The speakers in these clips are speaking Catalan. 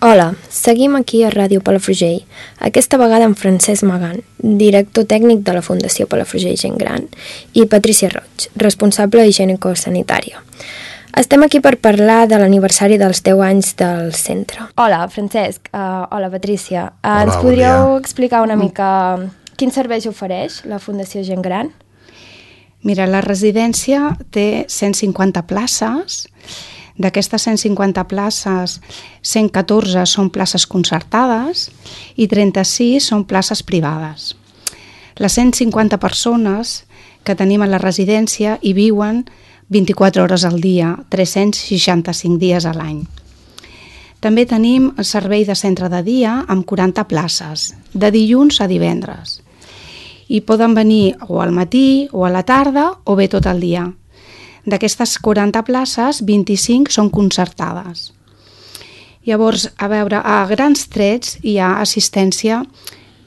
Hola, seguim aquí a Ràdio Palafrugell, aquesta vegada amb Francesc Magan, director tècnic de la Fundació Palafrugell Gent Gran, i Patricia Roig, responsable higiènico-sanitària. Estem aquí per parlar de l'aniversari dels 10 anys del centre. Hola, Francesc. Uh, hola, Patricia. Uh, Hola, ens bon podríeu dia. explicar una mica quins serveis ofereix la Fundació Gent Gran? Mira, la residència té 150 places. D'aquestes 150 places, 114 són places concertades i 36 són places privades. Les 150 persones que tenim a la residència hi viuen 24 hores al dia, 365 dies a l'any. També tenim el servei de centre de dia amb 40 places, de dilluns a divendres. I poden venir o al matí, o a la tarda, o bé tot el dia. D'aquestes 40 places, 25 són concertades. Llavors, a veure, a grans trets hi ha assistència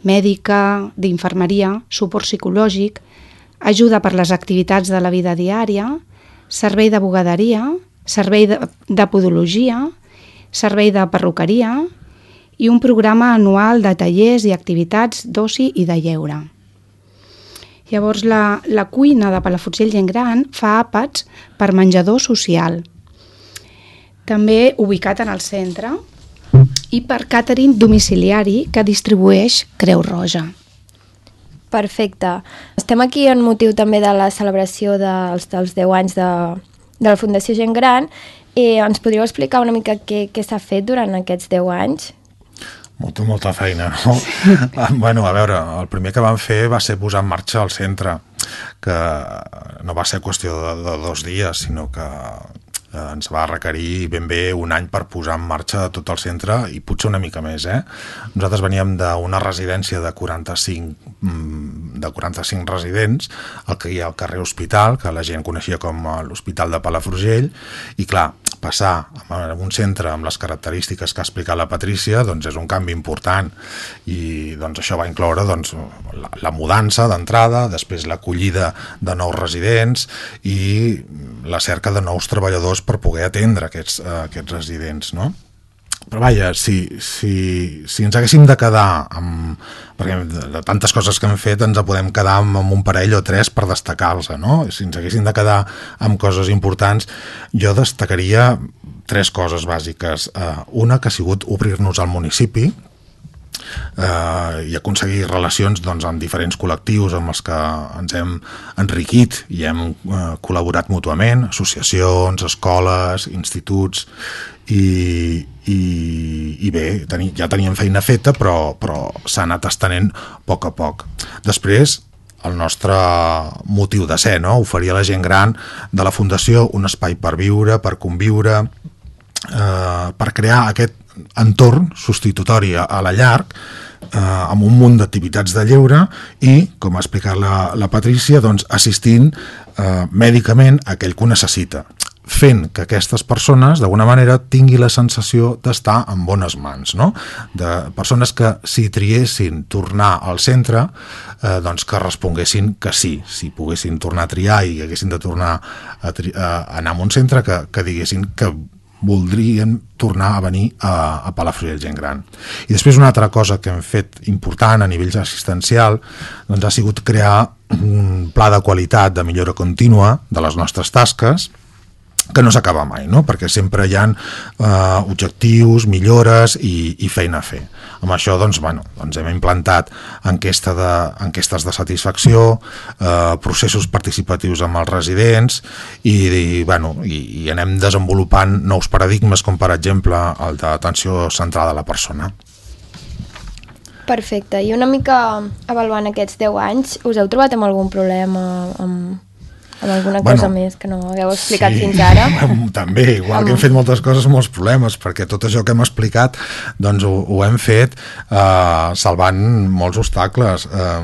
mèdica, d'infermeria, suport psicològic, ajuda per les activitats de la vida diària, servei de bugaderia, servei de, de podologia, servei de perruqueria i un programa anual de tallers i activitats d'oci i de lleure. Llavors, la, la cuina de Palafrugell Gent Gran fa àpats per menjador social, també ubicat en el centre, i per càtering domiciliari que distribueix Creu Roja. Perfecte. Estem aquí en motiu també de la celebració dels, dels 10 anys de, de la Fundació Gent Gran i ens podríeu explicar una mica què, què s'ha fet durant aquests 10 anys? Molta, molta feina, no? bueno, a veure, el primer que vam fer va ser posar en marxa el centre, que no va ser qüestió de, de dos dies, sinó que eh, ens va requerir ben bé un any per posar en marxa tot el centre i potser una mica més, eh? Nosaltres veníem d'una residència de 45, mm, de 45 residents, el que hi ha al carrer Hospital, que la gent coneixia com l'Hospital de Palafrugell, i clar, passar a un centre amb les característiques que ha explicat la Patrícia doncs és un canvi important i doncs això va incloure doncs, la, la mudança d'entrada, després l'acollida de nous residents i la cerca de nous treballadors per poder atendre aquests, eh, aquests residents, no? Però vaja, si, si, si ens haguéssim de quedar amb... perquè de, tantes coses que hem fet ens podem quedar amb, amb un parell o tres per destacar-los, no? Si ens haguéssim de quedar amb coses importants, jo destacaria tres coses bàsiques. Uh, una que ha sigut obrir-nos al municipi, eh, i aconseguir relacions doncs, amb diferents col·lectius amb els que ens hem enriquit i hem eh, col·laborat mútuament, associacions, escoles, instituts i, i, i bé, teni, ja teníem feina feta però, però s'ha anat estenent a poc a poc. Després, el nostre motiu de ser, no? oferir a la gent gran de la Fundació un espai per viure, per conviure, eh, per crear aquest entorn substitutori a, la llar eh, amb un munt d'activitats de lleure i, com ha explicat la, la Patrícia, doncs, assistint eh, mèdicament a aquell que ho necessita fent que aquestes persones d'alguna manera tingui la sensació d'estar en bones mans, no? de persones que si triessin tornar al centre eh, doncs que responguessin que sí, si poguessin tornar a triar i haguessin de tornar a, a anar a un centre que, que diguessin que voldrien tornar a venir a, a Palafrugell gent gran. I després una altra cosa que hem fet important a nivell assistencial doncs ha sigut crear un pla de qualitat de millora contínua de les nostres tasques que no s'acaba mai, no? perquè sempre hi ha eh, objectius, millores i, i feina a fer. Amb això doncs, bueno, doncs hem implantat enquesta de, enquestes de satisfacció, eh, processos participatius amb els residents i, i, bueno, i, i anem desenvolupant nous paradigmes com per exemple el d'atenció centrada a la persona. Perfecte. I una mica avaluant aquests 10 anys, us heu trobat amb algun problema amb, amb alguna cosa Bueno, més que no hagueu explicat sí, fins ara? També, igual Amb- que hem fet moltes coses, molts problemes, perquè tot això que hem explicat doncs ho, ho hem fet eh, salvant molts obstacles. Eh,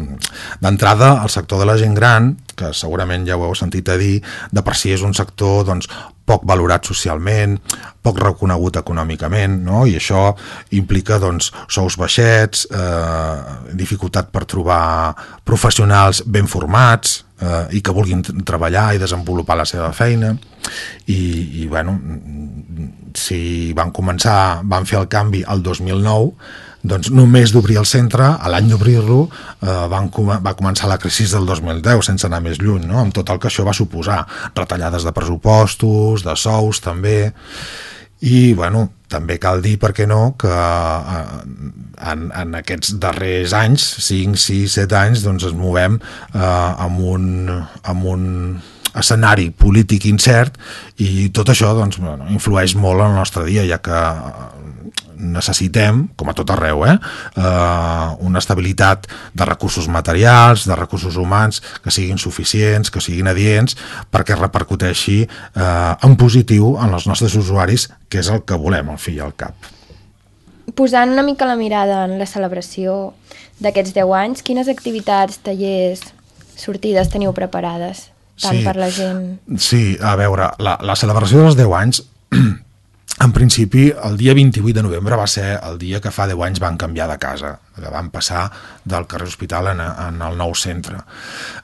D'entrada, el sector de la gent gran, que segurament ja ho heu sentit a dir, de per si és un sector doncs, poc valorat socialment, poc reconegut econòmicament, no? i això implica doncs, sous baixets, eh, dificultat per trobar professionals ben formats eh, i que vulguin treballar i desenvolupar la seva feina i, i bueno, si van començar, van fer el canvi el 2009 doncs només d'obrir el centre, a l'any d'obrir-lo eh, van, va començar la crisi del 2010, sense anar més lluny, no? amb tot el que això va suposar, retallades de pressupostos, de sous també, i bueno, també cal dir, per què no, que eh, en, en aquests darrers anys, 5, 6, 7 anys, doncs ens movem eh, amb, un, amb un escenari polític incert i tot això doncs, bueno, influeix molt en el nostre dia, ja que necessitem, com a tot arreu, eh, eh, una estabilitat de recursos materials, de recursos humans, que siguin suficients, que siguin adients, perquè repercuteixi eh, en positiu en els nostres usuaris, que és el que volem, al fi i al cap. Posant una mica la mirada en la celebració d'aquests 10 anys, quines activitats, tallers, sortides teniu preparades? Tant sí, per la gent... Sí, a veure, la, la celebració dels 10 anys en principi, el dia 28 de novembre va ser el dia que fa 10 anys van canviar de casa, que van passar del carrer Hospital en, en el nou centre.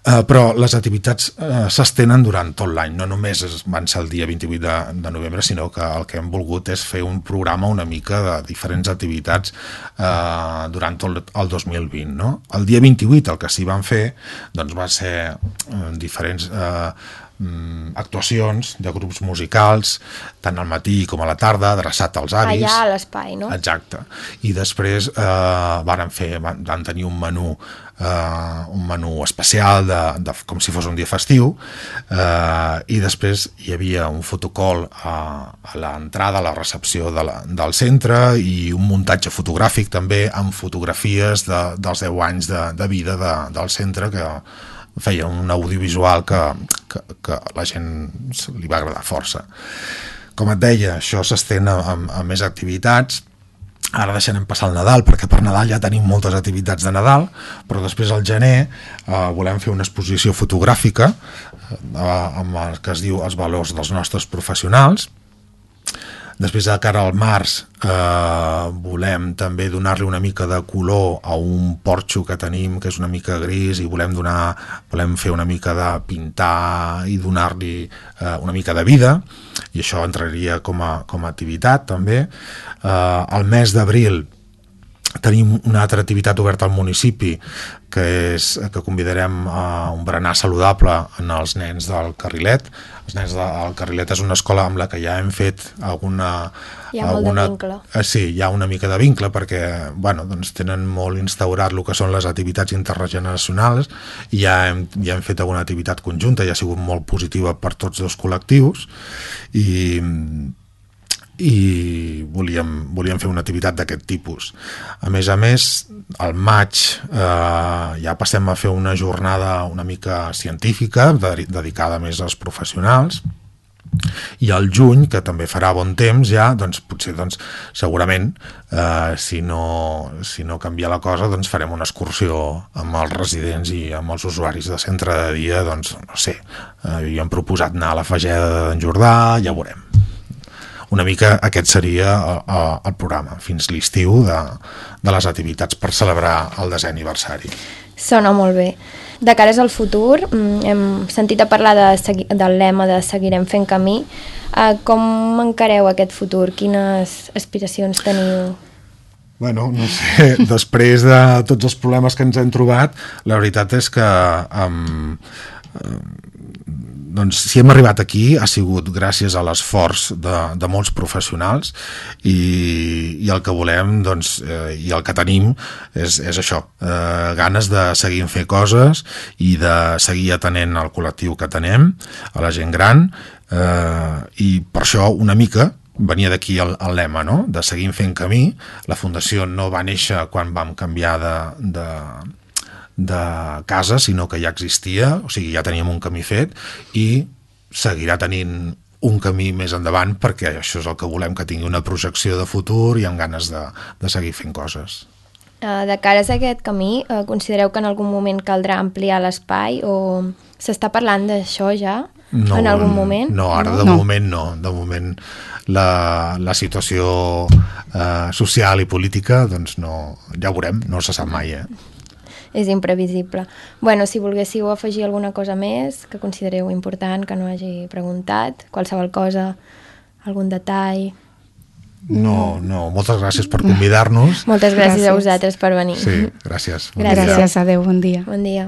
Eh, però les activitats eh, s'estenen durant tot l'any, no només van ser el dia 28 de, de novembre, sinó que el que hem volgut és fer un programa una mica de diferents activitats eh, durant tot el 2020. No? El dia 28 el que s'hi van fer doncs va ser eh, diferents... Eh, actuacions de grups musicals, tant al matí com a la tarda, adreçat als avis. Allà a l'espai, no? Exacte. I després eh, van, fer, van, van tenir un menú eh, un menú especial de, de, com si fos un dia festiu eh, i després hi havia un fotocol a, a l'entrada, a la recepció de la, del centre i un muntatge fotogràfic també amb fotografies de, dels 10 anys de, de vida de, del centre que feia un audiovisual que, que, que la gent li va agradar força. Com et deia, això s'estén a, a, a més activitats, ara deixarem passar el Nadal perquè per Nadal ja tenim moltes activitats de Nadal però després al gener eh, volem fer una exposició fotogràfica eh, amb el que es diu els valors dels nostres professionals Després de cara al març eh, volem també donar-li una mica de color a un porxo que tenim que és una mica gris i volem donar volem fer una mica de pintar i donar-li eh, una mica de vida i això entraria com a, com a activitat també. Eh, el mes d'abril tenim una altra activitat oberta al municipi que és que convidarem a un berenar saludable en els nens del Carrilet. Els nens del Carrilet és una escola amb la que ja hem fet alguna... Hi ha alguna, molt de vincle. Eh, sí, hi ha una mica de vincle perquè bueno, doncs tenen molt instaurat el que són les activitats intergeneracionals i ja hem, ja hem fet alguna activitat conjunta i ha sigut molt positiva per tots dos col·lectius i i volíem, volíem fer una activitat d'aquest tipus. A més a més, al maig eh, ja passem a fer una jornada una mica científica, dedicada més als professionals, i al juny, que també farà bon temps ja, doncs potser doncs, segurament eh, si, no, si no canvia la cosa doncs farem una excursió amb els residents i amb els usuaris de centre de dia doncs no sé, eh, havíem proposat anar a la Fageda d'en Jordà, ja veurem una mica aquest seria el, el programa fins l'estiu de, de les activitats per celebrar el desè aniversari. Sona molt bé. De cares al futur, mm, hem sentit a parlar de, del lema de Seguirem fent camí. Eh, com encareu aquest futur? Quines aspiracions teniu? Bueno, no sé, després de tots els problemes que ens hem trobat, la veritat és que um, um, doncs, si hem arribat aquí ha sigut gràcies a l'esforç de, de molts professionals i, i el que volem doncs, eh, i el que tenim és, és això, eh, ganes de seguir fer coses i de seguir atenent al col·lectiu que tenem, a la gent gran eh, i per això una mica venia d'aquí el, el lema, no? de seguir fent camí. La Fundació no va néixer quan vam canviar de, de, de casa, sinó que ja existia, o sigui, ja teníem un camí fet i seguirà tenint un camí més endavant perquè això és el que volem, que tingui una projecció de futur i amb ganes de, de seguir fent coses. Uh, de cares a aquest camí, uh, considereu que en algun moment caldrà ampliar l'espai o s'està parlant d'això ja? No, en algun moment? No, ara de No. moment no. De moment la, la situació eh, social i política, doncs no, ja ho veurem, no se sap mai, eh? És imprevisible. Bueno, si volguéssiu afegir alguna cosa més que considereu important, que no hagi preguntat, qualsevol cosa, algun detall... No, no, moltes gràcies per convidar-nos. Moltes gràcies, Gràcies. a vosaltres per venir. Sí, gràcies. Bon Gràcies. dia. Gràcies, adeu, bon dia. Bon dia.